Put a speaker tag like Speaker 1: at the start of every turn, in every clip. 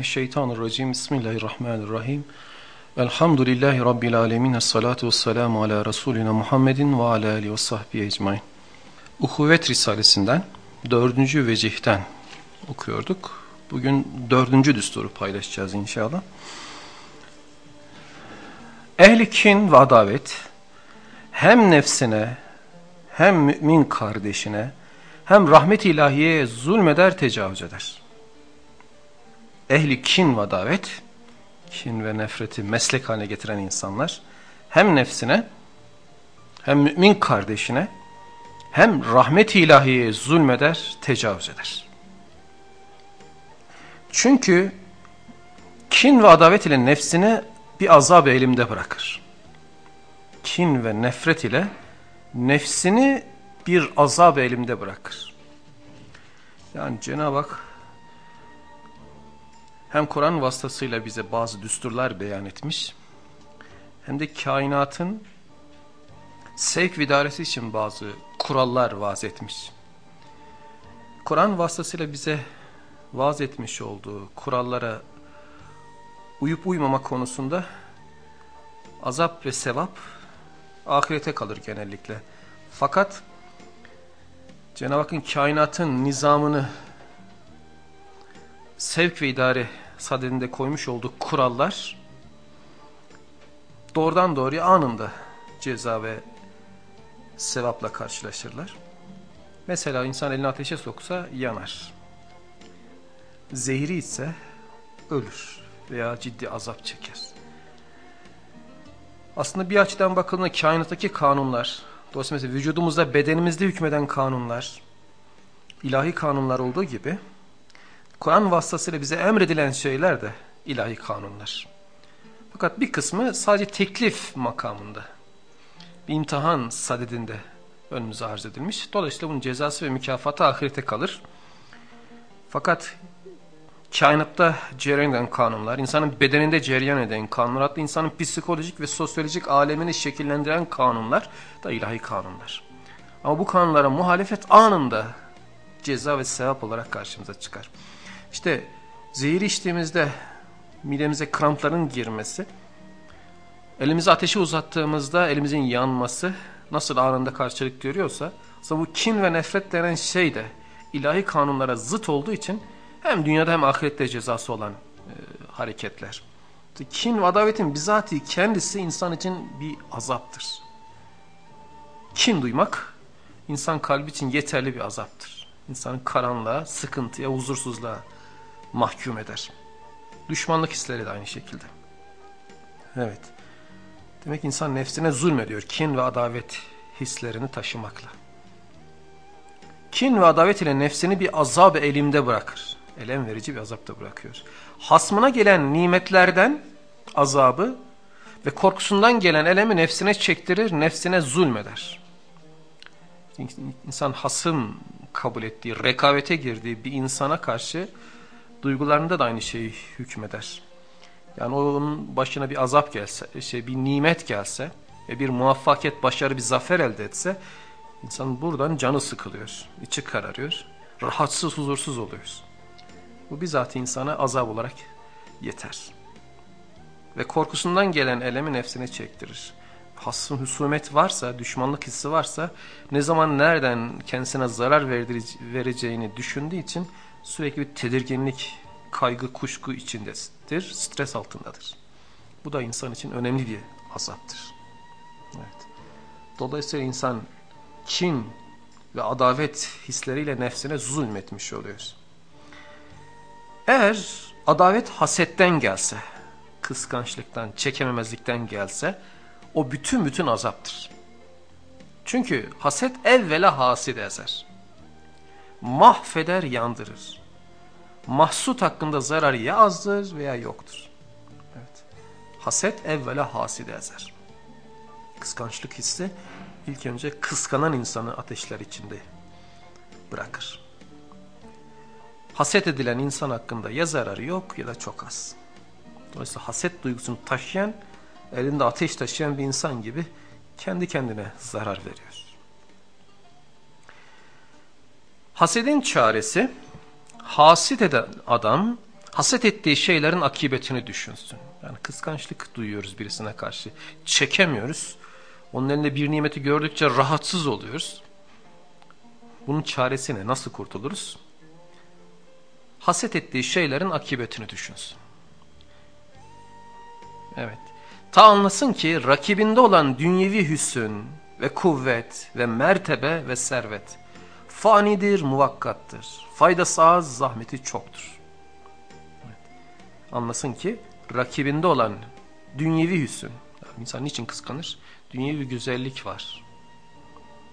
Speaker 1: Euzu billahi mineşşeytanirracim. Bismillahirrahmanirrahim. Elhamdülillahi rabbil alamin. Essalatu vesselamu ala resulina Muhammedin ve ala alihi ve sahbihi ecmaîn. Uhuvvet Risalesinden dördüncü vecihten okuyorduk. Bugün dördüncü düsturu paylaşacağız inşallah. Ehli kin ve adavet hem nefsine hem mümin kardeşine hem rahmet ilahiyeye zulmeder tecavüz eder ehli kin ve davet, kin ve nefreti meslek haline getiren insanlar hem nefsine hem mümin kardeşine hem rahmet-i ilahiyeye zulmeder, tecavüz eder. Çünkü kin ve adavet ile nefsini bir azab elimde bırakır. Kin ve nefret ile nefsini bir azab elimde bırakır. Yani Cenab-ı Hak hem Kur'an vasıtasıyla bize bazı düsturlar beyan etmiş hem de kainatın sevk vidaresi için bazı kurallar vaz etmiş. Kur'an vasıtasıyla bize vaz etmiş olduğu kurallara uyup uymama konusunda azap ve sevap ahirete kalır genellikle. Fakat Cenab-ı Hakk'ın kainatın nizamını sevk ve idare sadedinde koymuş olduğu kurallar doğrudan doğruya anında ceza ve sevapla karşılaşırlar. Mesela insan elini ateşe soksa yanar. Zehri ise ölür veya ciddi azap çeker. Aslında bir açıdan bakıldığında kainattaki kanunlar, dolayısıyla vücudumuzda bedenimizde hükmeden kanunlar, ilahi kanunlar olduğu gibi Kur'an vasıtasıyla bize emredilen şeyler de ilahi kanunlar. Fakat bir kısmı sadece teklif makamında. Bir imtihan sadedinde önümüze arz edilmiş. Dolayısıyla bunun cezası ve mükafatı ahirete kalır. Fakat kainatta cereyan eden kanunlar, insanın bedeninde cereyan eden kanunlar, hatta insanın psikolojik ve sosyolojik alemini şekillendiren kanunlar da ilahi kanunlar. Ama bu kanunlara muhalefet anında ceza ve sevap olarak karşımıza çıkar. İşte zehir içtiğimizde midemize krampların girmesi, elimizi ateşe uzattığımızda elimizin yanması nasıl anında karşılık görüyorsa, aslında bu kin ve nefret denen şey de ilahi kanunlara zıt olduğu için hem dünyada hem ahirette cezası olan e, hareketler. Kin ve adavetin bizatihi kendisi insan için bir azaptır. Kin duymak insan kalbi için yeterli bir azaptır. İnsanın karanlığa, sıkıntıya, huzursuzluğa mahkum eder. Düşmanlık hisleri de aynı şekilde. Evet. Demek insan nefsine zulmediyor kin ve adavet hislerini taşımakla. Kin ve adavet ile nefsini bir azab elimde bırakır. Elem verici bir azapta bırakıyor. Hasmına gelen nimetlerden azabı ve korkusundan gelen elemi nefsine çektirir, nefsine zulmeder. İnsan hasım kabul ettiği, rekabete girdiği bir insana karşı duygularında da aynı şeyi hükmeder. Yani onun başına bir azap gelse, şey bir nimet gelse ve bir muvaffakiyet, başarı, bir zafer elde etse insan buradan canı sıkılıyor, içi kararıyor, rahatsız, huzursuz oluyoruz. Bu bizzat insana azap olarak yeter. Ve korkusundan gelen elemi nefsine çektirir. Hasım husumet varsa, düşmanlık hissi varsa ne zaman nereden kendisine zarar vereceğini düşündüğü için sürekli bir tedirginlik, kaygı, kuşku içindedir, stres altındadır. Bu da insan için önemli bir azaptır. Evet. Dolayısıyla insan kin ve adavet hisleriyle nefsine zulmetmiş oluyor. Eğer adavet hasetten gelse, kıskançlıktan, çekememezlikten gelse, o bütün bütün azaptır. Çünkü haset evvela hasid ezer mahveder, yandırır. Mahsut hakkında zararı ya azdır veya yoktur. Evet. Haset evvela haside ezer. Kıskançlık hissi ilk önce kıskanan insanı ateşler içinde bırakır. Haset edilen insan hakkında ya zararı yok ya da çok az. Dolayısıyla haset duygusunu taşıyan, elinde ateş taşıyan bir insan gibi kendi kendine zarar veriyor. Hasedin çaresi, hasit eden adam, haset ettiği şeylerin akıbetini düşünsün. Yani kıskançlık duyuyoruz birisine karşı. Çekemiyoruz. Onun elinde bir nimeti gördükçe rahatsız oluyoruz. Bunun çaresi ne? Nasıl kurtuluruz? Haset ettiği şeylerin akıbetini düşünsün. Evet. Ta anlasın ki rakibinde olan dünyevi hüsün ve kuvvet ve mertebe ve servet fanidir, muvakkattır. Faydası az, zahmeti çoktur. Evet. Anlasın ki rakibinde olan dünyevi hüsün, yani insan niçin kıskanır? Dünyevi güzellik var,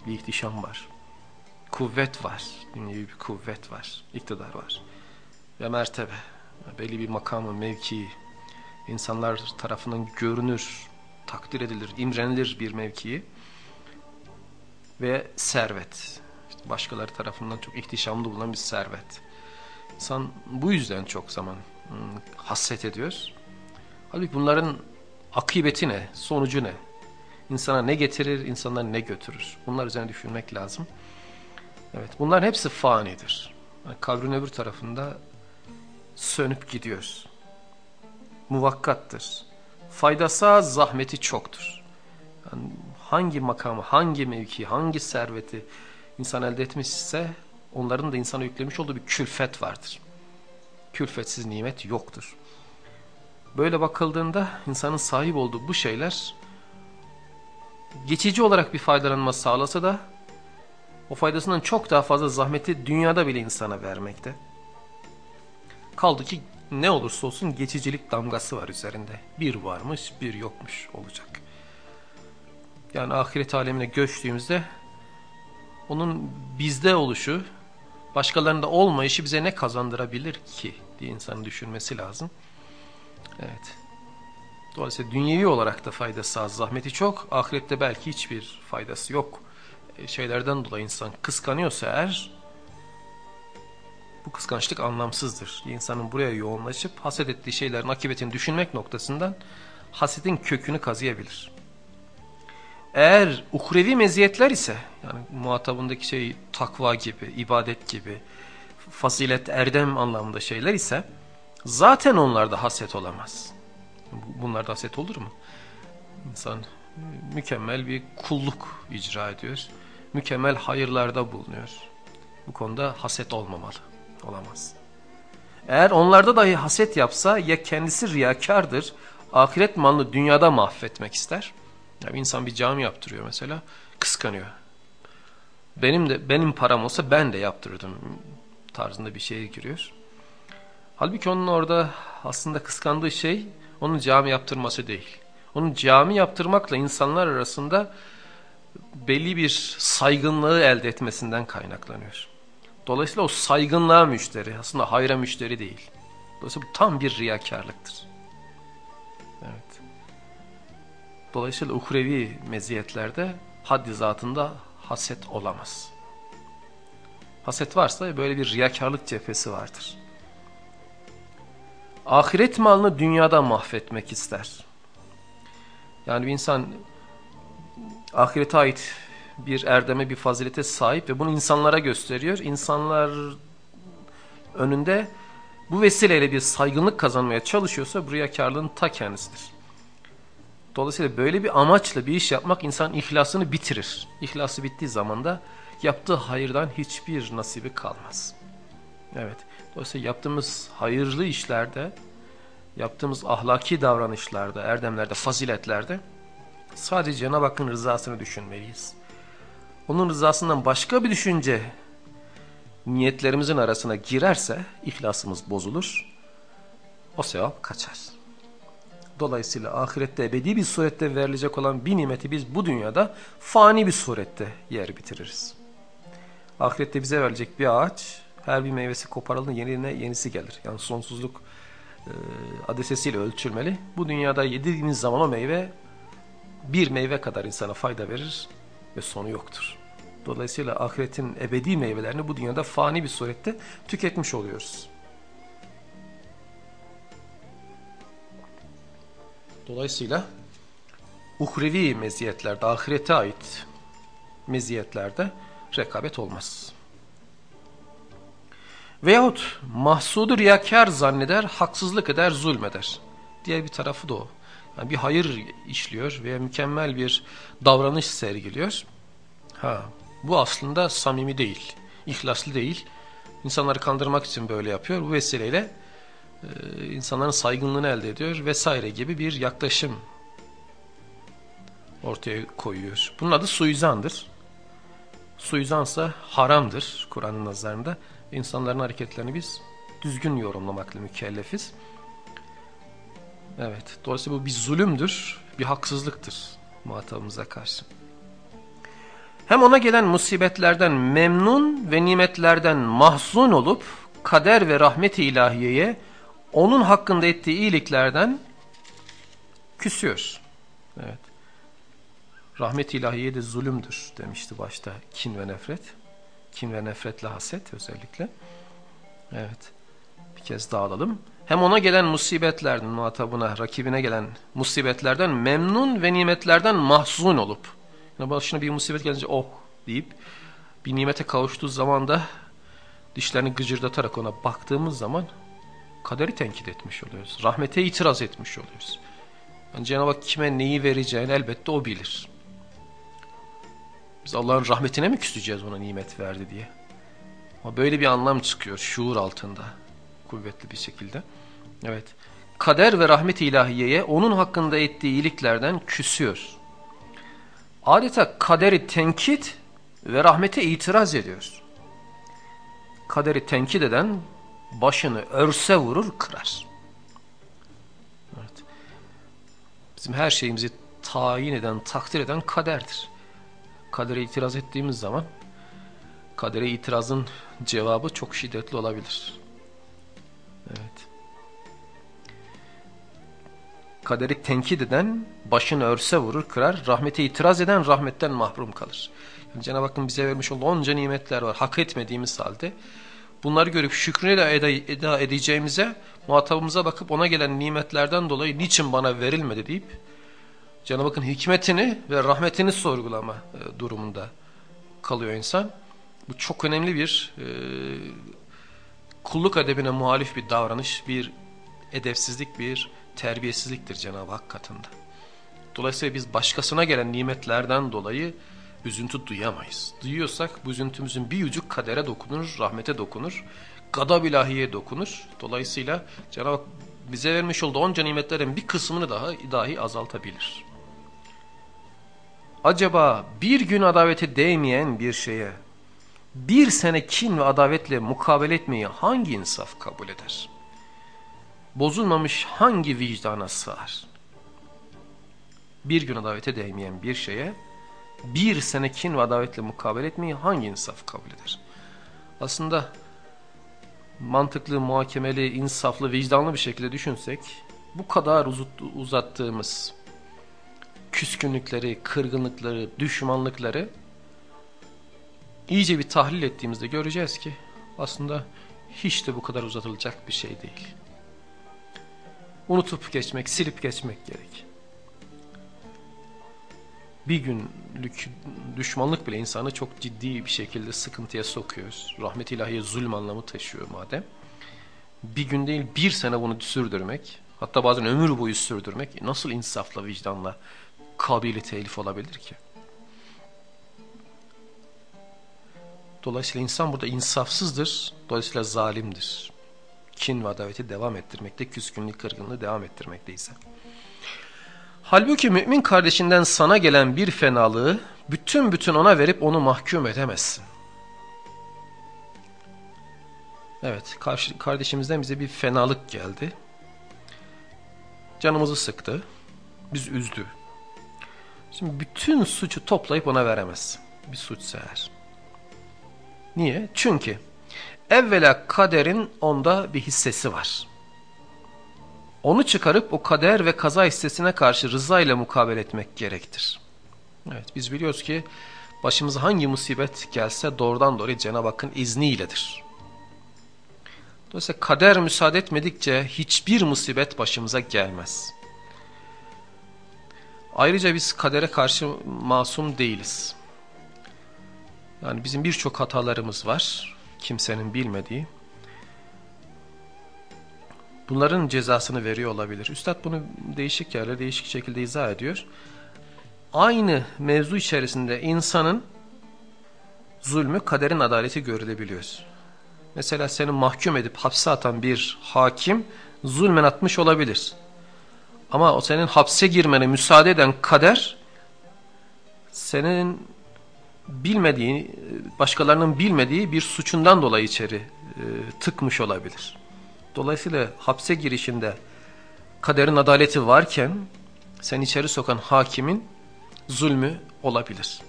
Speaker 1: bir ihtişam var, kuvvet var, dünyevi bir kuvvet var, iktidar var ve mertebe, belli bir makamı, mevki, insanlar tarafından görünür, takdir edilir, imrenilir bir mevkii ve servet, başkaları tarafından çok ihtişamlı bulunan bir servet. İnsan bu yüzden çok zaman hmm, hasret ediyor. Halbuki bunların akıbeti ne, sonucu ne? İnsana ne getirir, insanlar ne götürür? Bunlar üzerine düşünmek lazım. Evet, bunların hepsi fanidir. Yani kabrin öbür tarafında sönüp gidiyor. Muvakkattır. Faydası az, zahmeti çoktur. Yani hangi makamı, hangi mevki, hangi serveti insan elde etmişse onların da insana yüklemiş olduğu bir külfet vardır. Külfetsiz nimet yoktur. Böyle bakıldığında insanın sahip olduğu bu şeyler geçici olarak bir faydalanma sağlasa da o faydasından çok daha fazla zahmeti dünyada bile insana vermekte. Kaldı ki ne olursa olsun geçicilik damgası var üzerinde. Bir varmış bir yokmuş olacak. Yani ahiret alemine göçtüğümüzde onun bizde oluşu, başkalarında olmayışı bize ne kazandırabilir ki diye insanın düşünmesi lazım. Evet. Dolayısıyla dünyevi olarak da faydası az, zahmeti çok. Ahirette belki hiçbir faydası yok. E, şeylerden dolayı insan kıskanıyorsa eğer bu kıskançlık anlamsızdır. İnsanın buraya yoğunlaşıp haset ettiği şeylerin akıbetini düşünmek noktasından hasetin kökünü kazıyabilir. Eğer uhrevi meziyetler ise yani muhatabındaki şey takva gibi, ibadet gibi, fazilet, erdem anlamında şeyler ise zaten onlarda haset olamaz. Bunlarda haset olur mu? İnsan mükemmel bir kulluk icra ediyor. Mükemmel hayırlarda bulunuyor. Bu konuda haset olmamalı. Olamaz. Eğer onlarda dahi haset yapsa ya kendisi riyakardır, ahiret malını dünyada mahvetmek ister ya bir insan bir cami yaptırıyor mesela, kıskanıyor. Benim de benim param olsa ben de yaptırırdım tarzında bir şeye giriyor. Halbuki onun orada aslında kıskandığı şey onun cami yaptırması değil. Onun cami yaptırmakla insanlar arasında belli bir saygınlığı elde etmesinden kaynaklanıyor. Dolayısıyla o saygınlığa müşteri, aslında hayra müşteri değil. Dolayısıyla bu tam bir riyakarlıktır. Dolayısıyla uhrevi meziyetlerde haddi zatında haset olamaz. Haset varsa böyle bir riyakarlık cephesi vardır. Ahiret malını dünyada mahvetmek ister. Yani bir insan ahirete ait bir erdeme, bir fazilete sahip ve bunu insanlara gösteriyor. İnsanlar önünde bu vesileyle bir saygınlık kazanmaya çalışıyorsa bu riyakarlığın ta kendisidir. Dolayısıyla böyle bir amaçla bir iş yapmak insan ihlasını bitirir. İhlası bittiği zaman da yaptığı hayırdan hiçbir nasibi kalmaz. Evet. Dolayısıyla yaptığımız hayırlı işlerde, yaptığımız ahlaki davranışlarda, erdemlerde, faziletlerde sadece Cenab-ı Hakk'ın rızasını düşünmeliyiz. Onun rızasından başka bir düşünce niyetlerimizin arasına girerse ihlasımız bozulur. O sevap kaçar. Dolayısıyla ahirette ebedi bir surette verilecek olan bir nimeti biz bu dünyada fani bir surette yer bitiririz. Ahirette bize verilecek bir ağaç her bir meyvesi koparıldığında yerine yenisi gelir. Yani sonsuzluk e, ölçülmeli. Bu dünyada yediğimiz zaman o meyve bir meyve kadar insana fayda verir. ve sonu yoktur. Dolayısıyla ahiretin ebedi meyvelerini bu dünyada fani bir surette tüketmiş oluyoruz. Dolayısıyla uhrevi meziyetlerde, ahirete ait meziyetlerde rekabet olmaz. Veyahut mahsudu riyakar zanneder, haksızlık eder, zulmeder. Diğer bir tarafı da o. Yani bir hayır işliyor veya mükemmel bir davranış sergiliyor. Ha, bu aslında samimi değil, ihlaslı değil. İnsanları kandırmak için böyle yapıyor. Bu vesileyle insanların saygınlığını elde ediyor vesaire gibi bir yaklaşım ortaya koyuyor. Bunun adı suizandır. Suizansa haramdır Kur'an'ın nazarında. İnsanların hareketlerini biz düzgün yorumlamakla mükellefiz. Evet, dolayısıyla bu bir zulümdür, bir haksızlıktır muhatabımıza karşı. Hem ona gelen musibetlerden memnun ve nimetlerden mahzun olup kader ve rahmet-i ilahiyeye onun hakkında ettiği iyiliklerden küsüyor. Evet. Rahmet-i ilahiye de zulümdür demişti başta kin ve nefret. Kin ve nefretle haset özellikle. Evet. Bir kez daha alalım. Hem ona gelen musibetlerden, muhatabına, rakibine gelen musibetlerden memnun ve nimetlerden mahzun olup, yani başına bir musibet gelince oh deyip, bir nimete kavuştuğu zaman da dişlerini gıcırdatarak ona baktığımız zaman kaderi tenkit etmiş oluyoruz. Rahmete itiraz etmiş oluyoruz. Yani Cenab-ı Hak kime neyi vereceğini elbette o bilir. Biz Allah'ın rahmetine mi küseceğiz ona nimet verdi diye? Ama böyle bir anlam çıkıyor şuur altında kuvvetli bir şekilde. Evet. Kader ve rahmet ilahiyeye onun hakkında ettiği iyiliklerden küsüyor. Adeta kaderi tenkit ve rahmete itiraz ediyor. Kaderi tenkit eden başını örse vurur kırar. Evet. Bizim her şeyimizi tayin eden, takdir eden kaderdir. Kadere itiraz ettiğimiz zaman kadere itirazın cevabı çok şiddetli olabilir. Evet. Kaderi tenkit eden başını örse vurur, kırar. Rahmete itiraz eden rahmetten mahrum kalır. Yani Cenab-ı Hakk'ın bize vermiş olduğu onca nimetler var. Hak etmediğimiz halde bunları görüp şükrünü de eda, edeceğimize muhatabımıza bakıp ona gelen nimetlerden dolayı niçin bana verilmedi deyip Cenab-ı Hakk'ın hikmetini ve rahmetini sorgulama e, durumunda kalıyor insan. Bu çok önemli bir e, kulluk edebine muhalif bir davranış, bir edepsizlik, bir terbiyesizliktir Cenab-ı Hak katında. Dolayısıyla biz başkasına gelen nimetlerden dolayı üzüntü duyamayız. Duyuyorsak bu üzüntümüzün bir ucu kadere dokunur, rahmete dokunur, gadab ilahiye dokunur. Dolayısıyla Cenab-ı bize vermiş olduğu onca nimetlerin bir kısmını daha dahi azaltabilir. Acaba bir gün adavete değmeyen bir şeye bir sene kin ve adavetle mukabele etmeyi hangi insaf kabul eder? Bozulmamış hangi vicdana sığar? Bir gün adavete değmeyen bir şeye bir sene kin ve adavetle mukabele etmeyi hangi insaf kabul eder? Aslında mantıklı, muhakemeli, insaflı, vicdanlı bir şekilde düşünsek bu kadar uzattığımız küskünlükleri, kırgınlıkları, düşmanlıkları iyice bir tahlil ettiğimizde göreceğiz ki aslında hiç de bu kadar uzatılacak bir şey değil. Unutup geçmek, silip geçmek gerek. Bir günlük düşmanlık bile insanı çok ciddi bir şekilde sıkıntıya sokuyor. Rahmet ilahiye zulm anlamı taşıyor madem. Bir gün değil bir sene bunu sürdürmek, hatta bazen ömür boyu sürdürmek nasıl insafla, vicdanla kabili telif olabilir ki? Dolayısıyla insan burada insafsızdır, dolayısıyla zalimdir. Kin ve adaveti devam ettirmekte, küskünlük, kırgınlığı devam ettirmekteyse. Halbuki mümin kardeşinden sana gelen bir fenalığı bütün bütün ona verip onu mahkum edemezsin. Evet, karşı, kardeşimizden bize bir fenalık geldi. Canımızı sıktı, biz üzdü. Şimdi bütün suçu toplayıp ona veremezsin. Bir suç eğer. Niye? Çünkü evvela kaderin onda bir hissesi var. Onu çıkarıp o kader ve kaza hissesine karşı rıza ile mukabele etmek gerektir. Evet biz biliyoruz ki Başımıza hangi musibet gelse doğrudan doğruya Cenab-ı Hakk'ın izniyledir. Dolayısıyla kader müsaade etmedikçe hiçbir musibet başımıza gelmez. Ayrıca biz kadere karşı masum değiliz. Yani bizim birçok hatalarımız var. Kimsenin bilmediği. Bunların cezasını veriyor olabilir. Üstad bunu değişik yerlerde değişik şekilde izah ediyor. Aynı mevzu içerisinde insanın zulmü kaderin adaleti görülebiliyor. Mesela seni mahkum edip hapse atan bir hakim zulmen atmış olabilir. Ama o senin hapse girmene müsaade eden kader senin bilmediği, başkalarının bilmediği bir suçundan dolayı içeri e, tıkmış olabilir. Dolayısıyla hapse girişinde kaderin adaleti varken sen içeri sokan hakimin zulmü olabilir.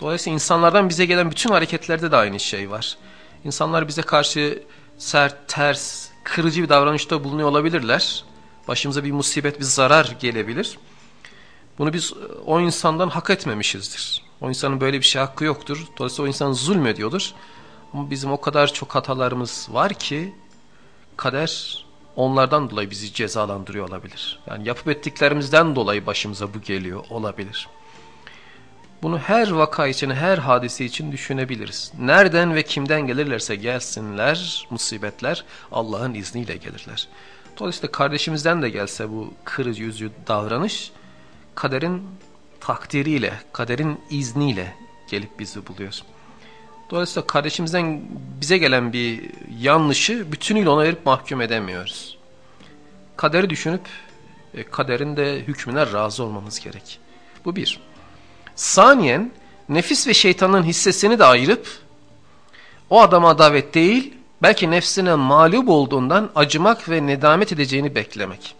Speaker 1: Dolayısıyla insanlardan bize gelen bütün hareketlerde de aynı şey var. İnsanlar bize karşı sert, ters, kırıcı bir davranışta bulunuyor olabilirler. Başımıza bir musibet, bir zarar gelebilir. Bunu biz o insandan hak etmemişizdir. O insanın böyle bir şey hakkı yoktur. Dolayısıyla o insan zulmediyordur. Ama bizim o kadar çok hatalarımız var ki kader onlardan dolayı bizi cezalandırıyor olabilir. Yani yapıp ettiklerimizden dolayı başımıza bu geliyor olabilir. Bunu her vaka için, her hadise için düşünebiliriz. Nereden ve kimden gelirlerse gelsinler, musibetler Allah'ın izniyle gelirler. Dolayısıyla kardeşimizden de gelse bu kırıcı yüzü davranış, kaderin takdiriyle, kaderin izniyle gelip bizi buluyor. Dolayısıyla kardeşimizden bize gelen bir yanlışı bütünüyle ona verip mahkum edemiyoruz. Kaderi düşünüp e, kaderin de hükmüne razı olmamız gerek. Bu bir. Saniyen nefis ve şeytanın hissesini de ayırıp o adama davet değil belki nefsine mağlup olduğundan acımak ve nedamet edeceğini beklemek.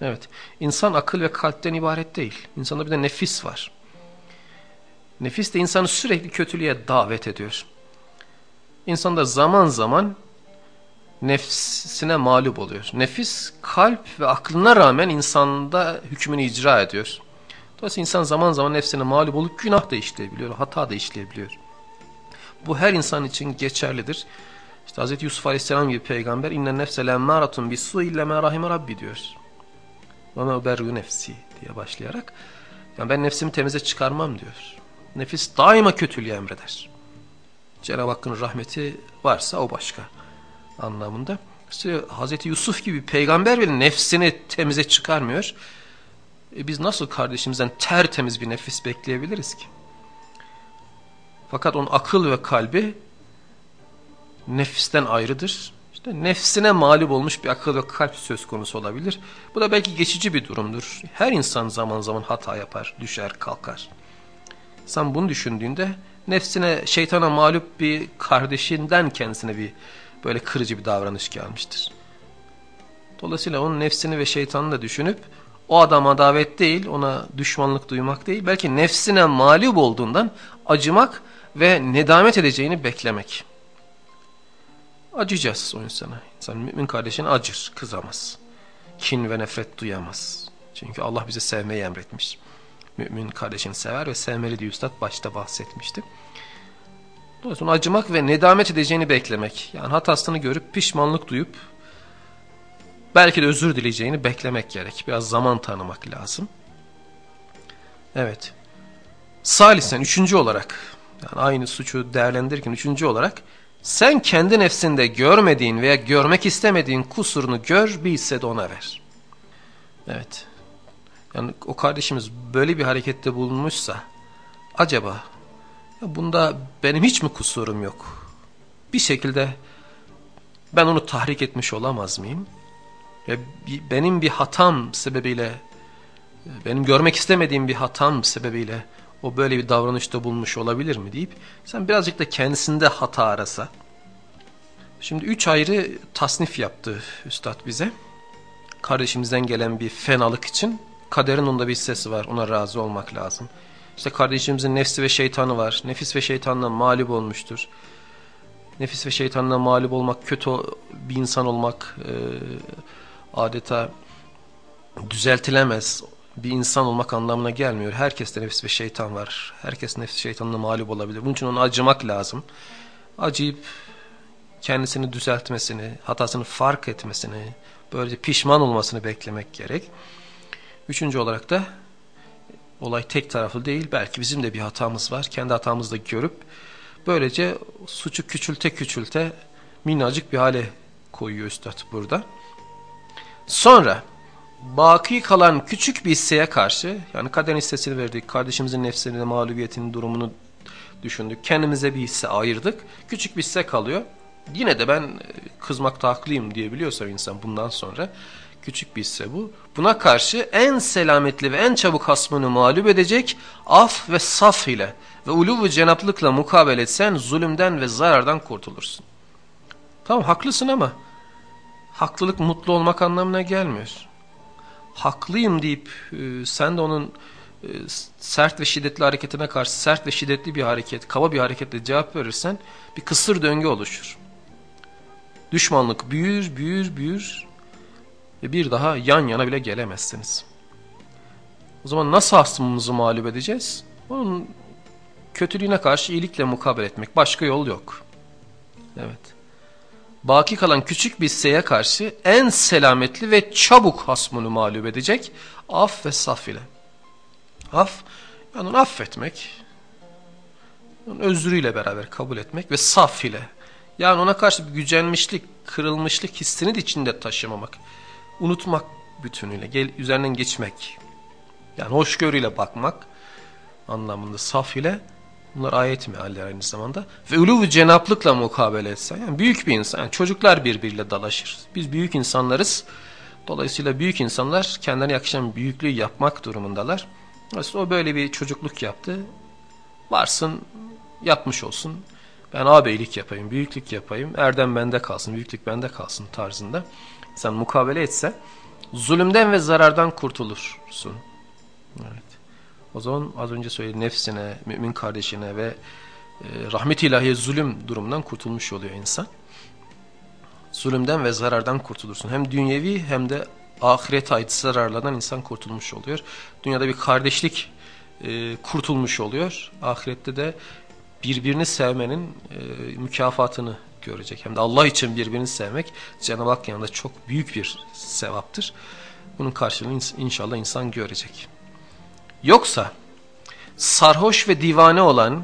Speaker 1: Evet insan akıl ve kalpten ibaret değil. İnsanda bir de nefis var. Nefis de insanı sürekli kötülüğe davet ediyor. İnsan da zaman zaman nefsine mağlup oluyor. Nefis kalp ve aklına rağmen insanda hükmünü icra ediyor. Dolayısıyla insan zaman zaman nefsine mağlup olup günah da işleyebiliyor, hata da işleyebiliyor. Bu her insan için geçerlidir. İşte Hz. Yusuf Aleyhisselam gibi peygamber inne nefse lemmâratun bisu ille mâ rahime rabbi diyor. Ve uberru nefsi diye başlayarak yani ben nefsimi temize çıkarmam diyor. Nefis daima kötülüğü emreder. Cenab-ı Hakk'ın rahmeti varsa o başka anlamında. İşte Hz. Yusuf gibi peygamber bile nefsini temize çıkarmıyor. E biz nasıl kardeşimizden tertemiz bir nefis bekleyebiliriz ki? Fakat onun akıl ve kalbi nefisten ayrıdır. İşte nefsine mağlup olmuş bir akıl ve kalp söz konusu olabilir. Bu da belki geçici bir durumdur. Her insan zaman zaman hata yapar, düşer, kalkar. Sen bunu düşündüğünde nefsine, şeytana mağlup bir kardeşinden kendisine bir böyle kırıcı bir davranış gelmiştir. Dolayısıyla onun nefsini ve şeytanını da düşünüp o adama davet değil, ona düşmanlık duymak değil, belki nefsine mağlup olduğundan acımak ve nedamet edeceğini beklemek. Acıyacağız o insana. İnsan mümin kardeşine acır, kızamaz. Kin ve nefret duyamaz. Çünkü Allah bize sevmeyi emretmiş. Mümin kardeşini sever ve sevmeli diye Üstad başta bahsetmişti. Dolayısıyla acımak ve nedamet edeceğini beklemek. Yani hatasını görüp pişmanlık duyup belki de özür dileyeceğini beklemek gerek. Biraz zaman tanımak lazım. Evet. Salisen üçüncü olarak yani aynı suçu değerlendirirken üçüncü olarak sen kendi nefsinde görmediğin veya görmek istemediğin kusurunu gör bir hisse de ona ver. Evet. Yani o kardeşimiz böyle bir harekette bulunmuşsa acaba ya bunda benim hiç mi kusurum yok? Bir şekilde ben onu tahrik etmiş olamaz mıyım? Ya benim bir hatam sebebiyle benim görmek istemediğim bir hatam sebebiyle o böyle bir davranışta bulmuş olabilir mi deyip sen birazcık da kendisinde hata arasa. Şimdi üç ayrı tasnif yaptı üstad bize. Kardeşimizden gelen bir fenalık için kaderin onda bir hissesi var ona razı olmak lazım. İşte kardeşimizin nefsi ve şeytanı var. Nefis ve şeytandan mağlup olmuştur. Nefis ve şeytandan mağlup olmak, kötü bir insan olmak e, adeta düzeltilemez. bir insan olmak anlamına gelmiyor. Herkeste nefis ve şeytan var. Herkes nefis şeytanına mağlup olabilir. Bunun için onu acımak lazım. Acıyıp kendisini düzeltmesini, hatasını fark etmesini, böylece pişman olmasını beklemek gerek. Üçüncü olarak da olay tek taraflı değil. Belki bizim de bir hatamız var. Kendi hatamızı da görüp böylece suçu küçülte küçülte minnacık bir hale koyuyor Üstad burada. Sonra baki kalan küçük bir hisseye karşı yani kader hissesini verdik, kardeşimizin nefsini, mağlubiyetinin durumunu düşündük. Kendimize bir hisse ayırdık. Küçük bir hisse kalıyor. Yine de ben e, kızmakta haklıyım diyebiliyorsa insan bundan sonra küçük bir hisse bu. Buna karşı en selametli ve en çabuk hasmını mağlup edecek af ve saf ile ve ulu ve cenaplıkla mukabele etsen zulümden ve zarardan kurtulursun. Tamam haklısın ama haklılık mutlu olmak anlamına gelmiyor. Haklıyım deyip e, sen de onun e, sert ve şiddetli hareketine karşı sert ve şiddetli bir hareket, kaba bir hareketle cevap verirsen bir kısır döngü oluşur. Düşmanlık büyür, büyür, büyür ve bir daha yan yana bile gelemezsiniz. O zaman nasıl hasmımızı mağlup edeceğiz? Onun kötülüğüne karşı iyilikle mukabele etmek. Başka yol yok. Evet. Baki kalan küçük bir hisseye karşı en selametli ve çabuk hasmını mağlup edecek af ve saf ile. Af, yani onu affetmek, onun özrüyle beraber kabul etmek ve saf ile. Yani ona karşı bir gücenmişlik, kırılmışlık hissini de içinde taşımamak. Unutmak bütünüyle, gel, üzerinden geçmek. Yani hoşgörüyle bakmak anlamında saf ile Bunlar ayet mealler aynı zamanda. Ve uluv cenaplıkla mukabele etsen. Yani büyük bir insan. Yani çocuklar birbiriyle dalaşır. Biz büyük insanlarız. Dolayısıyla büyük insanlar kendilerine yakışan büyüklüğü yapmak durumundalar. Dolayısıyla o böyle bir çocukluk yaptı. Varsın yapmış olsun. Ben ağabeylik yapayım, büyüklük yapayım. Erdem bende kalsın, büyüklük bende kalsın tarzında. Sen mukabele etse zulümden ve zarardan kurtulursun. Evet. O zaman az önce söylediğim nefsine, mümin kardeşine ve e, rahmet ilahiye zulüm durumundan kurtulmuş oluyor insan. Zulümden ve zarardan kurtulursun. Hem dünyevi hem de ahiret ait zararlardan insan kurtulmuş oluyor. Dünyada bir kardeşlik e, kurtulmuş oluyor. Ahirette de birbirini sevmenin e, mükafatını görecek. Hem de Allah için birbirini sevmek Cenab-ı Hak yanında çok büyük bir sevaptır. Bunun karşılığını inşallah insan görecek. Yoksa sarhoş ve divane olan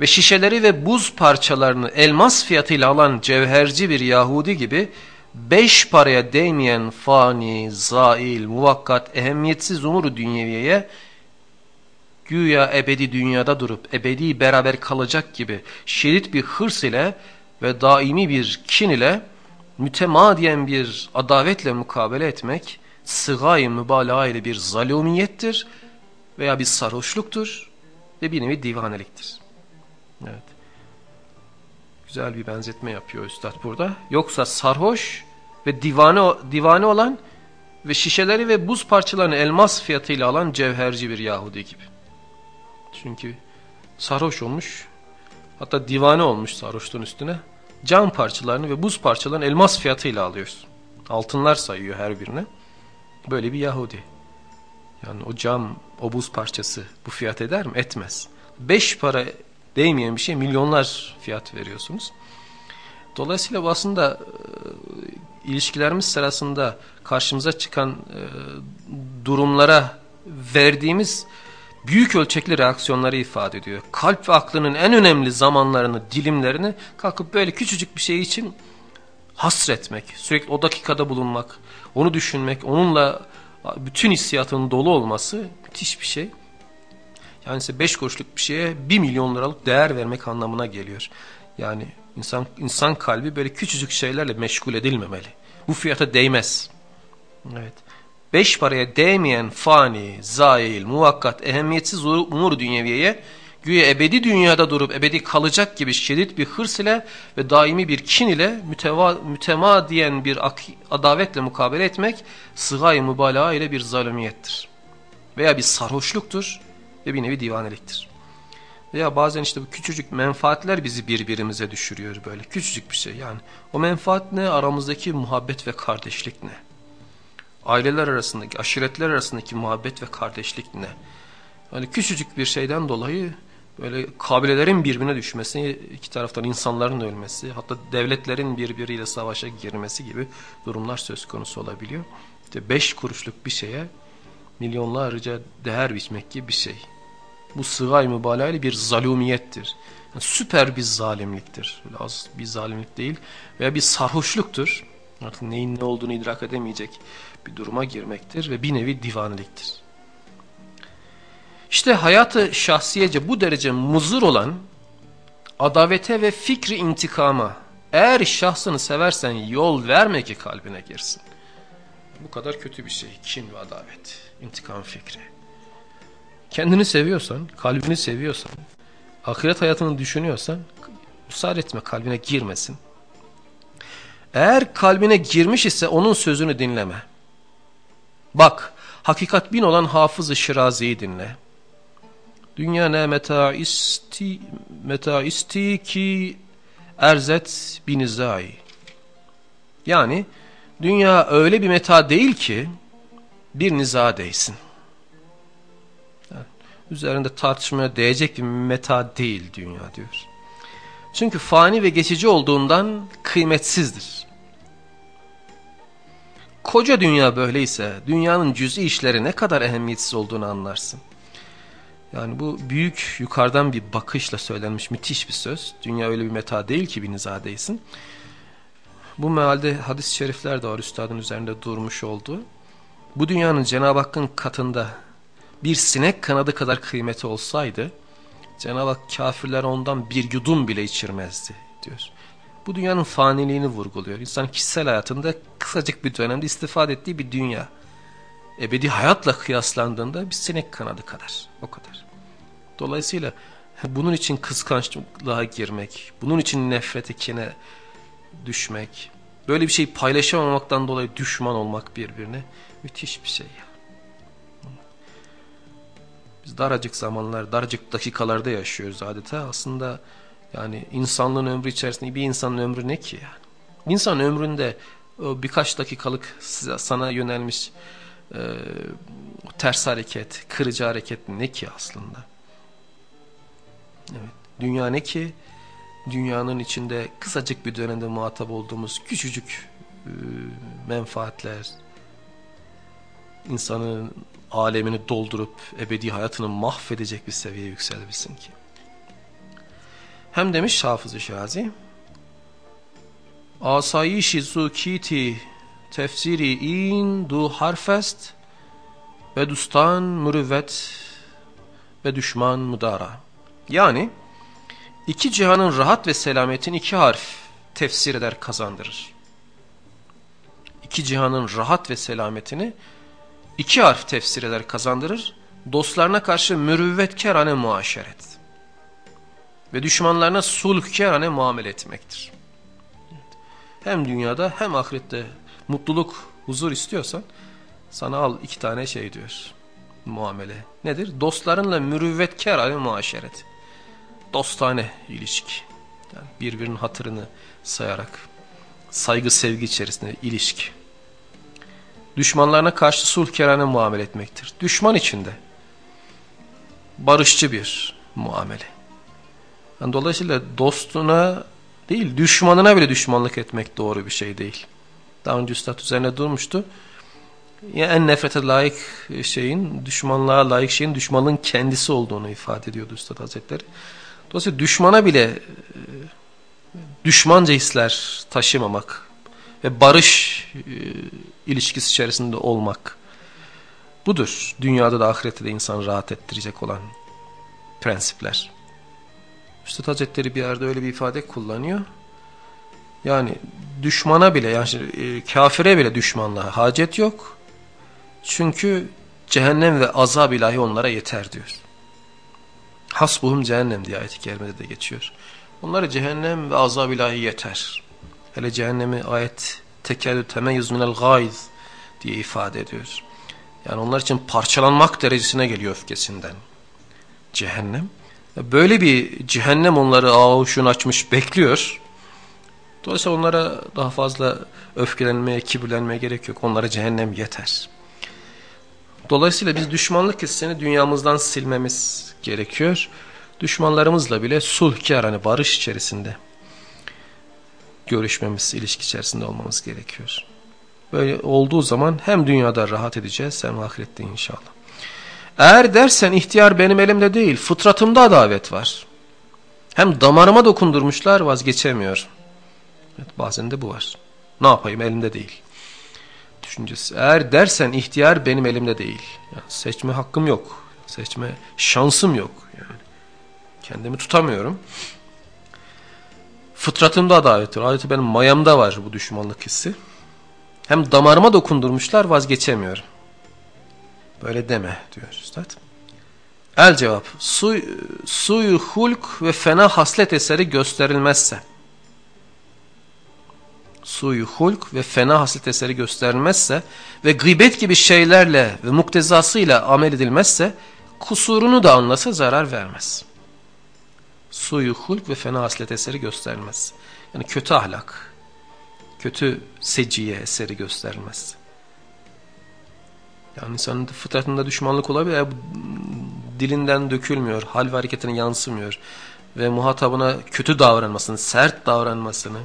Speaker 1: ve şişeleri ve buz parçalarını elmas fiyatıyla alan cevherci bir Yahudi gibi beş paraya değmeyen fani, zail, muvakkat, ehemmiyetsiz umuru dünyeviyeye güya ebedi dünyada durup ebedi beraber kalacak gibi şiddet bir hırs ile ve daimi bir kin ile mütemadiyen bir adavetle mukabele etmek sıgay mübalağa ile bir zalumiyettir veya bir sarhoşluktur ve bir nevi divaneliktir. Evet. Güzel bir benzetme yapıyor Üstad burada. Yoksa sarhoş ve divane, divane olan ve şişeleri ve buz parçalarını elmas fiyatıyla alan cevherci bir Yahudi gibi. Çünkü sarhoş olmuş, hatta divane olmuş sarhoşluğun üstüne. Cam parçalarını ve buz parçalarını elmas fiyatıyla alıyoruz. Altınlar sayıyor her birine. Böyle bir Yahudi. Yani o cam, o buz parçası bu fiyat eder mi? Etmez. Beş para değmeyen bir şey milyonlar fiyat veriyorsunuz. Dolayısıyla bu aslında e, ilişkilerimiz sırasında karşımıza çıkan e, durumlara verdiğimiz büyük ölçekli reaksiyonları ifade ediyor. Kalp ve aklının en önemli zamanlarını, dilimlerini kalkıp böyle küçücük bir şey için hasretmek, sürekli o dakikada bulunmak, onu düşünmek, onunla bütün hissiyatının dolu olması müthiş bir şey. Yani ise 5 kuruşluk bir şeye 1 milyon liralık değer vermek anlamına geliyor. Yani insan insan kalbi böyle küçücük şeylerle meşgul edilmemeli. Bu fiyata değmez. Evet. Beş paraya değmeyen fani, zail, muvakkat, ehemmiyetsiz umur dünyeviyeye güya ebedi dünyada durup ebedi kalacak gibi şiddet bir hırs ile ve daimi bir kin ile müteva, mütemadiyen bir adavetle mukabele etmek sıgay mübalağa ile bir zalimiyettir. Veya bir sarhoşluktur ve bir nevi divaneliktir. Veya bazen işte bu küçücük menfaatler bizi birbirimize düşürüyor böyle küçücük bir şey yani. O menfaat ne? Aramızdaki muhabbet ve kardeşlik ne? Aileler arasındaki, aşiretler arasındaki muhabbet ve kardeşlik ne? Yani küçücük bir şeyden dolayı böyle kabilelerin birbirine düşmesi, iki taraftan insanların ölmesi, hatta devletlerin birbiriyle savaşa girmesi gibi durumlar söz konusu olabiliyor. İşte beş kuruşluk bir şeye milyonlarca değer biçmek gibi bir şey. Bu sığay mübalağayla bir zalumiyettir. Yani süper bir zalimliktir. Böyle az bir zalimlik değil veya bir sarhoşluktur. Artık neyin ne olduğunu idrak edemeyecek bir duruma girmektir ve bir nevi divaneliktir. İşte hayatı şahsiyece bu derece muzur olan adavete ve fikri intikama eğer şahsını seversen yol verme ki kalbine girsin. Bu kadar kötü bir şey. Kin ve adavet. intikam fikri. Kendini seviyorsan, kalbini seviyorsan, ahiret hayatını düşünüyorsan müsaade etme kalbine girmesin. Eğer kalbine girmiş ise onun sözünü dinleme. Bak, hakikat bin olan Hafız-ı Şirazi'yi dinle. Dünya ne meta isti, meta isti ki erzet binizai. Yani dünya öyle bir meta değil ki bir niza değsin. Yani, üzerinde tartışmaya değecek bir meta değil dünya diyor. Çünkü fani ve geçici olduğundan kıymetsizdir. Koca dünya böyleyse dünyanın cüz'i işleri ne kadar ehemmiyetsiz olduğunu anlarsın. Yani bu büyük yukarıdan bir bakışla söylenmiş müthiş bir söz. Dünya öyle bir meta değil ki bir nizadeysin. Bu mealde hadis-i şerifler de var üstadın üzerinde durmuş oldu. Bu dünyanın Cenab-ı Hakk'ın katında bir sinek kanadı kadar kıymeti olsaydı Cenab-ı Hak kafirler ondan bir yudum bile içirmezdi diyor. Bu dünyanın faniliğini vurguluyor. İnsan kişisel hayatında kısacık bir dönemde istifade ettiği bir dünya. Ebedi hayatla kıyaslandığında bir sinek kanadı kadar. O kadar. Dolayısıyla bunun için kıskançlığa girmek, bunun için nefrete, kine düşmek, böyle bir şeyi paylaşamamaktan dolayı düşman olmak birbirine müthiş bir şey. Biz daracık zamanlar, daracık dakikalarda yaşıyoruz adeta. Aslında yani insanlığın ömrü içerisinde bir insanın ömrü ne ki yani? İnsan ömründe birkaç dakikalık sana yönelmiş e, ters hareket, kırıcı hareket ne ki aslında? Evet. Dünya ne ki? Dünyanın içinde kısacık bir dönemde muhatap olduğumuz küçücük e, menfaatler, insanın alemini doldurup ebedi hayatını mahvedecek bir seviyeye yükselbilsin ki. Hem demiş Hafız-ı Şazi, Asayişi zukiti tefsiri in du harfest ve dustan mürüvvet ve düşman mudara. Yani iki cihanın rahat ve selametin iki harf tefsir eder kazandırır. İki cihanın rahat ve selametini iki harf tefsir eder kazandırır. Dostlarına karşı mürüvvetkarane muaşeret ve düşmanlarına sulhkarane muamele etmektir. Hem dünyada hem ahirette mutluluk, huzur istiyorsan sana al iki tane şey diyor muamele. Nedir? Dostlarınla mürüvvetkarane muaşeret dostane ilişki. Yani birbirinin hatırını sayarak saygı sevgi içerisinde ilişki. Düşmanlarına karşı sulhkerane muamele etmektir. Düşman içinde barışçı bir muamele. Yani dolayısıyla dostuna değil düşmanına bile düşmanlık etmek doğru bir şey değil. Daha önce Üstad üzerine durmuştu. Ya en nefrete layık şeyin, düşmanlığa layık şeyin düşmanlığın kendisi olduğunu ifade ediyordu Üstad Hazretleri. Dolayısıyla düşmana bile e, düşmanca hisler taşımamak ve barış e, ilişkisi içerisinde olmak budur. Dünyada da ahirette de insan rahat ettirecek olan prensipler. Üstad Hazretleri bir yerde öyle bir ifade kullanıyor. Yani düşmana bile yani e, kafire bile düşmanlığa hacet yok. Çünkü cehennem ve azab ilahi onlara yeter diyor. Hasbuhum cehennem diye ayet-i kerimede de geçiyor. Onlara cehennem ve azab ilahi yeter. Hele cehennemi ayet tekerrü temeyyüz minel gayz diye ifade ediyor. Yani onlar için parçalanmak derecesine geliyor öfkesinden. Cehennem. Böyle bir cehennem onları ağuşunu açmış bekliyor. Dolayısıyla onlara daha fazla öfkelenmeye, kibirlenmeye gerek yok. Onlara cehennem yeter. Dolayısıyla biz düşmanlık hissini dünyamızdan silmemiz gerekiyor. Düşmanlarımızla bile sulhkar hani barış içerisinde görüşmemiz, ilişki içerisinde olmamız gerekiyor. Böyle olduğu zaman hem dünyada rahat edeceğiz hem ahirette inşallah. Eğer dersen ihtiyar benim elimde değil, fıtratımda adavet var. Hem damarıma dokundurmuşlar vazgeçemiyor. Evet, bazen de bu var. Ne yapayım elimde değil. Düşüncesi. Eğer dersen ihtiyar benim elimde değil. Yani seçme hakkım yok. Seçme şansım yok. Yani kendimi tutamıyorum. Fıtratımda adalet var. Adeta benim mayamda var bu düşmanlık hissi. Hem damarıma dokundurmuşlar vazgeçemiyorum. Böyle deme diyor üstad. El cevap. Su, suyu hulk ve fena haslet eseri gösterilmezse. Suyu hulk ve fena haslet eseri gösterilmezse ve gıybet gibi şeylerle ve muktezasıyla amel edilmezse kusurunu da anlasa zarar vermez. Suyu hulk ve fena haslet eseri gösterilmez. Yani kötü ahlak, kötü seciye eseri gösterilmez. Yani insanın fıtratında düşmanlık olabilir. Yani dilinden dökülmüyor, hal ve hareketine yansımıyor. Ve muhatabına kötü davranmasını, sert davranmasını,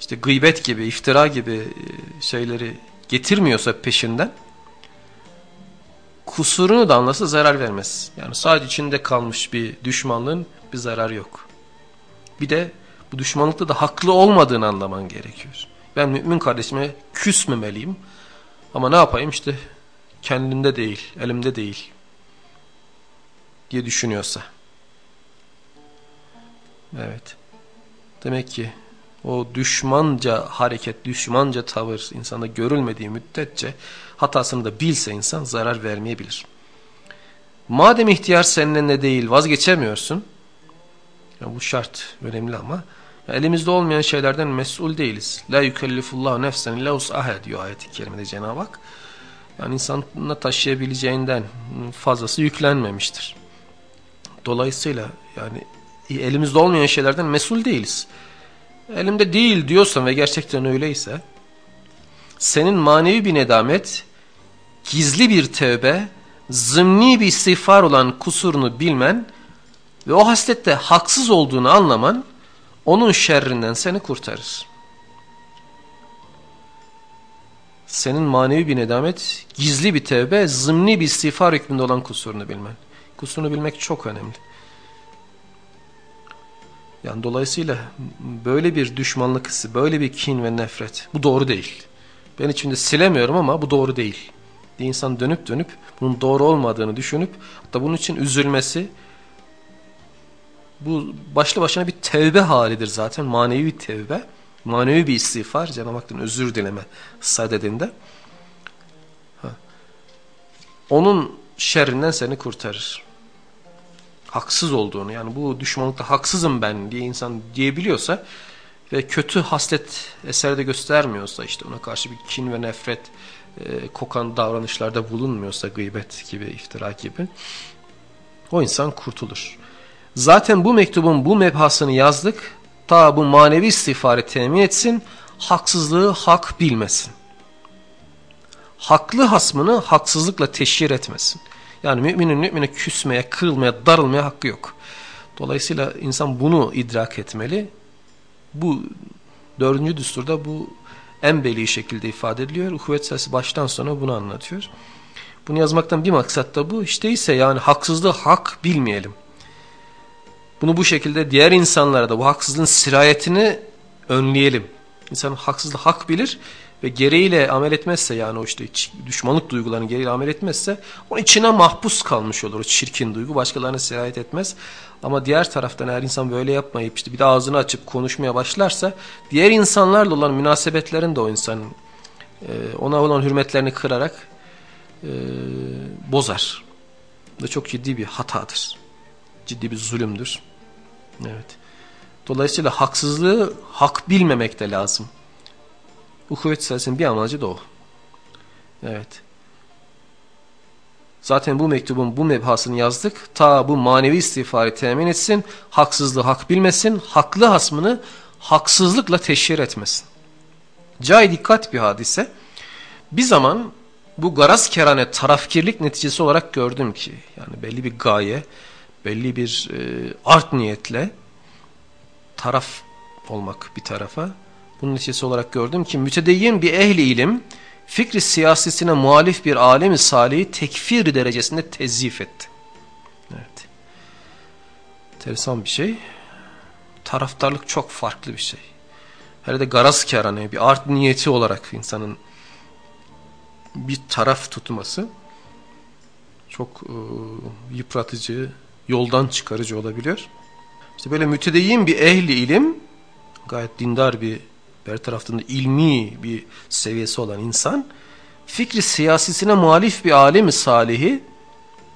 Speaker 1: işte gıybet gibi, iftira gibi e, şeyleri getirmiyorsa peşinden, kusurunu da anlasa zarar vermez. Yani sadece içinde kalmış bir düşmanlığın bir zararı yok. Bir de bu düşmanlıkta da haklı olmadığını anlaman gerekiyor. Ben mümin kardeşime küsmemeliyim. Ama ne yapayım işte kendinde değil, elimde değil diye düşünüyorsa. Evet. Demek ki o düşmanca hareket, düşmanca tavır insanda görülmediği müddetçe hatasını da bilse insan zarar vermeyebilir. Madem ihtiyar seninle değil vazgeçemiyorsun. Ya bu şart önemli ama elimizde olmayan şeylerden mesul değiliz. La yükellifullahu nefsen illa us'aha diyor ayet-i kerimede Cenab-ı Hak. Yani insanına taşıyabileceğinden fazlası yüklenmemiştir. Dolayısıyla yani elimizde olmayan şeylerden mesul değiliz. Elimde değil diyorsan ve gerçekten öyleyse senin manevi bir nedamet, gizli bir tövbe, zımni bir istiğfar olan kusurunu bilmen ve o haslette haksız olduğunu anlaman onun şerrinden seni kurtarır. Senin manevi bir nedamet, gizli bir tevbe, zımni bir istiğfar hükmünde olan kusurunu bilmen. Kusurunu bilmek çok önemli. Yani dolayısıyla böyle bir düşmanlık hissi, böyle bir kin ve nefret bu doğru değil. Ben içimde silemiyorum ama bu doğru değil. Bir insan dönüp dönüp bunun doğru olmadığını düşünüp hatta bunun için üzülmesi bu başlı başına bir tevbe halidir zaten manevi bir tevbe. Manevi bir istiğfar Cenab-ı Hak'tan özür dileme sadedinde. Onun şerrinden seni kurtarır haksız olduğunu yani bu düşmanlıkta haksızım ben diye insan diyebiliyorsa ve kötü haslet eserde göstermiyorsa işte ona karşı bir kin ve nefret e, kokan davranışlarda bulunmuyorsa gıybet gibi iftira gibi o insan kurtulur. Zaten bu mektubun bu mebhasını yazdık ta bu manevi istiğfarı temin etsin haksızlığı hak bilmesin. Haklı hasmını haksızlıkla teşhir etmesin. Yani müminin mümine küsmeye, kırılmaya, darılmaya hakkı yok. Dolayısıyla insan bunu idrak etmeli. Bu dördüncü düsturda bu en belli şekilde ifade ediliyor. Kuvvet sesi baştan sona bunu anlatıyor. Bunu yazmaktan bir maksat da bu. İşte ise yani haksızlığı hak bilmeyelim. Bunu bu şekilde diğer insanlara da bu haksızlığın sirayetini önleyelim. İnsan haksızlığı hak bilir ve gereğiyle amel etmezse yani o işte düşmanlık duygularının gereğiyle amel etmezse onun içine mahpus kalmış olur o çirkin duygu başkalarına sirayet etmez. Ama diğer taraftan eğer insan böyle yapmayıp işte bir de ağzını açıp konuşmaya başlarsa diğer insanlarla olan münasebetlerin de o insanın e, ona olan hürmetlerini kırarak e, bozar. Bu da çok ciddi bir hatadır. Ciddi bir zulümdür. Evet. Dolayısıyla haksızlığı hak bilmemek de lazım. Bu kuvvet risalesinin bir amacı da o. Evet. Zaten bu mektubun bu mebhasını yazdık. Ta bu manevi istiğfarı temin etsin. Haksızlığı hak bilmesin. Haklı hasmını haksızlıkla teşhir etmesin. Cay dikkat bir hadise. Bir zaman bu garaz kerane tarafkirlik neticesi olarak gördüm ki yani belli bir gaye, belli bir e, art niyetle taraf olmak bir tarafa bunun neticesi olarak gördüm ki mütedeyyin bir ehli ilim fikri siyasisine muhalif bir alemi salihi tekfir derecesinde tezyif etti. Evet. Enteresan bir şey. Taraftarlık çok farklı bir şey. Herhalde garaz kerane bir art niyeti olarak insanın bir taraf tutması çok e, yıpratıcı, yoldan çıkarıcı olabiliyor. İşte böyle mütedeyyin bir ehli ilim, gayet dindar bir, her taraftan da ilmi bir seviyesi olan insan, fikri siyasisine muhalif bir alemi salihi,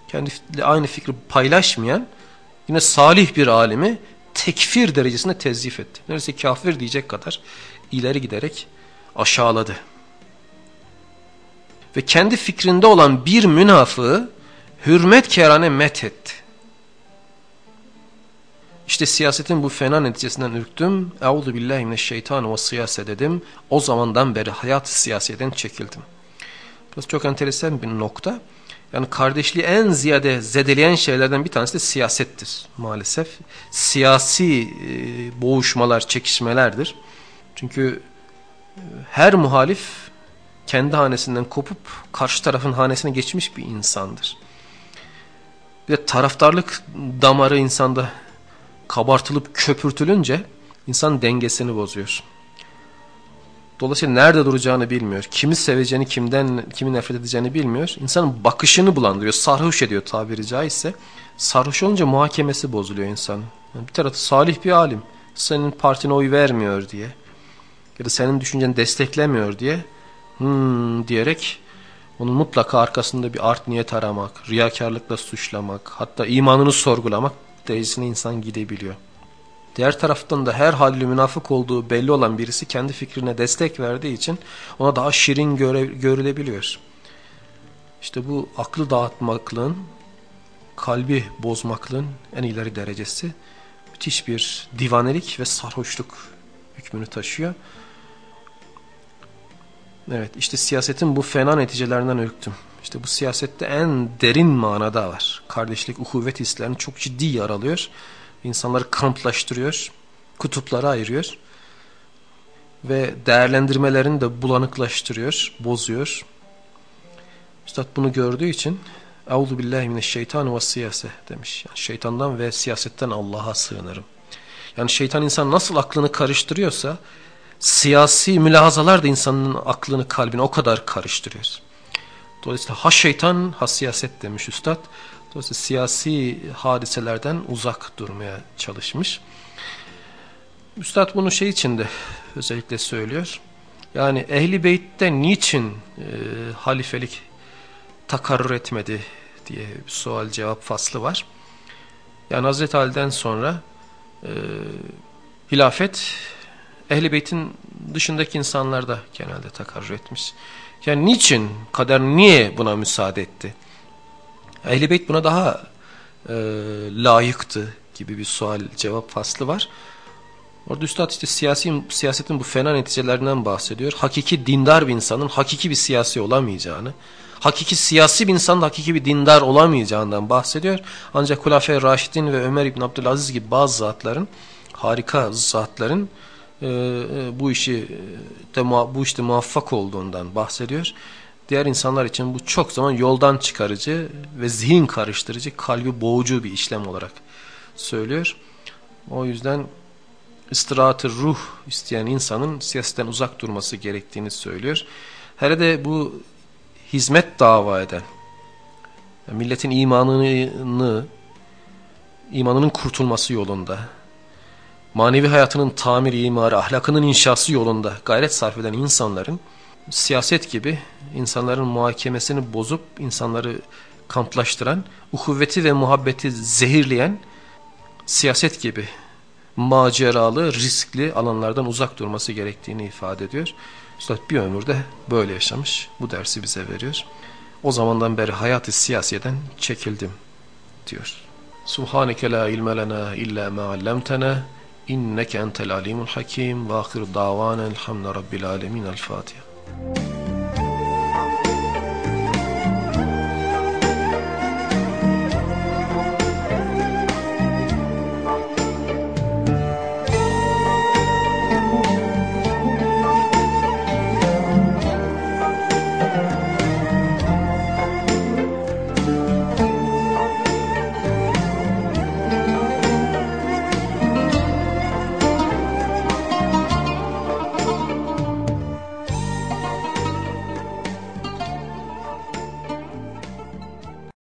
Speaker 1: kendiyle aynı fikri paylaşmayan, yine salih bir alemi tekfir derecesinde tezyif etti. Neredeyse kafir diyecek kadar ileri giderek aşağıladı. Ve kendi fikrinde olan bir münafığı hürmet kerane met etti. İşte siyasetin bu fena neticesinden ürktüm. Euzu billahi mineşşeytan ve siyase dedim. O zamandan beri hayat siyasetten çekildim. Burası çok enteresan bir nokta. Yani kardeşliği en ziyade zedeleyen şeylerden bir tanesi de siyasettir maalesef. Siyasi e, boğuşmalar, çekişmelerdir. Çünkü e, her muhalif kendi hanesinden kopup karşı tarafın hanesine geçmiş bir insandır. Bir de taraftarlık damarı insanda kabartılıp köpürtülünce insan dengesini bozuyor. Dolayısıyla nerede duracağını bilmiyor. Kimi seveceğini, kimden, kimi nefret edeceğini bilmiyor. İnsanın bakışını bulandırıyor, sarhoş ediyor tabiri caizse. Sarhoş olunca muhakemesi bozuluyor insan. Yani bir tarafı salih bir alim. Senin partine oy vermiyor diye. Ya da senin düşünceni desteklemiyor diye. Hmm diyerek onun mutlaka arkasında bir art niyet aramak, riyakarlıkla suçlamak, hatta imanını sorgulamak derecesine insan gidebiliyor. Diğer taraftan da her halli münafık olduğu belli olan birisi kendi fikrine destek verdiği için ona daha şirin göre, görülebiliyor. İşte bu aklı dağıtmaklığın, kalbi bozmaklığın en ileri derecesi müthiş bir divanelik ve sarhoşluk hükmünü taşıyor. Evet işte siyasetin bu fena neticelerinden ürktüm. İşte bu siyasette en derin manada var. Kardeşlik, uhuvvet hislerini çok ciddi yaralıyor. İnsanları kamplaştırıyor, kutuplara ayırıyor. Ve değerlendirmelerini de bulanıklaştırıyor, bozuyor. Üstad bunu gördüğü için Euzu billahi mineşşeytan ve siyase demiş. Yani şeytandan ve siyasetten Allah'a sığınırım. Yani şeytan insan nasıl aklını karıştırıyorsa siyasi mülahazalar da insanın aklını kalbini o kadar karıştırıyor. Dolayısıyla ha şeytan ha siyaset demiş üstad. Dolayısıyla siyasi hadiselerden uzak durmaya çalışmış. Üstad bunu şey içinde özellikle söylüyor. Yani Ehli Beyt'te niçin e, halifelik takarrur etmedi diye bir sual cevap faslı var. Yani Hazreti Ali'den sonra e, hilafet Ehli Beyt'in dışındaki insanlar da genelde takarrur etmiş. Yani niçin? Kader niye buna müsaade etti? Ehl-i Beyt buna daha e, layıktı gibi bir sual cevap faslı var. Orada Üstad işte siyasi, siyasetin bu fena neticelerinden bahsediyor. Hakiki dindar bir insanın hakiki bir siyasi olamayacağını, hakiki siyasi bir insanın hakiki bir dindar olamayacağından bahsediyor. Ancak Kulafe Raşidin ve Ömer İbn Abdülaziz gibi bazı zatların, harika zatların e, e, bu işi de bu işte muvaffak olduğundan bahsediyor. Diğer insanlar için bu çok zaman yoldan çıkarıcı ve zihin karıştırıcı, kalbi boğucu bir işlem olarak söylüyor. O yüzden istirahatı ruh isteyen insanın siyasetten uzak durması gerektiğini söylüyor. Hele de bu hizmet dava eden, milletin imanını, imanının kurtulması yolunda, manevi hayatının tamir imarı, ahlakının inşası yolunda gayret sarf eden insanların siyaset gibi insanların muhakemesini bozup insanları kamplaştıran, uhuvveti ve muhabbeti zehirleyen siyaset gibi maceralı, riskli alanlardan uzak durması gerektiğini ifade ediyor. Üstad bir ömürde böyle yaşamış. Bu dersi bize veriyor. O zamandan beri hayatı siyasiyeden çekildim diyor. Subhaneke la ilme lena illa ma allamtana İnneke entel alimul hakim ve ahir davana elhamdülillahi rabbil alemin. El Fatiha.